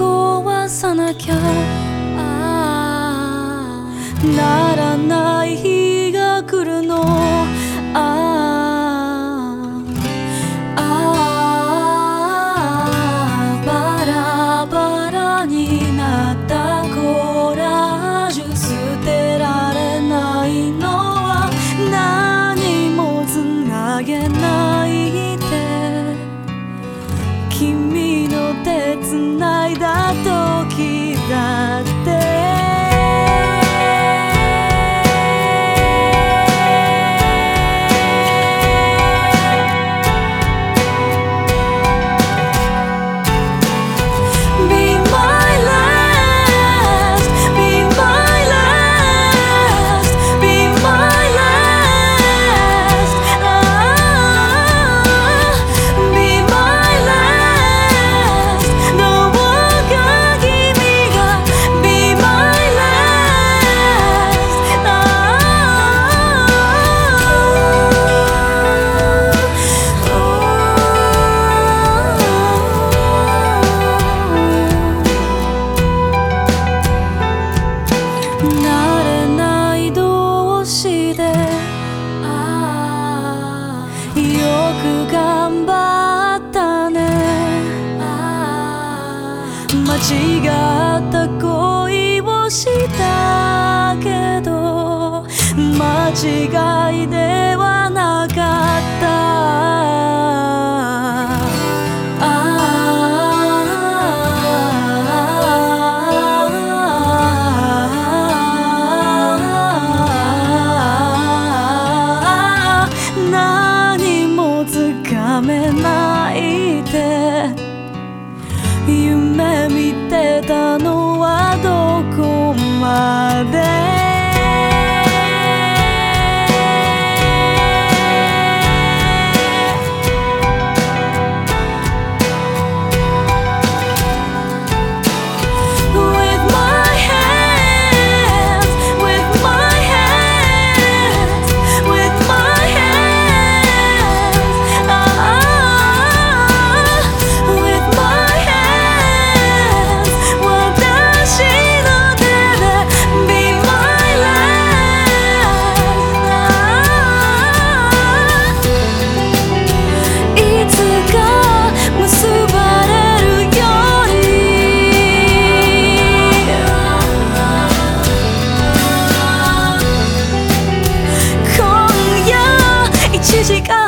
壊さなきゃならない日が来るのあああバラバラになったコラージュ捨てられないのは何もつなげないで君の手つないだ時違った恋をしたけど間違いではなかった。while chica.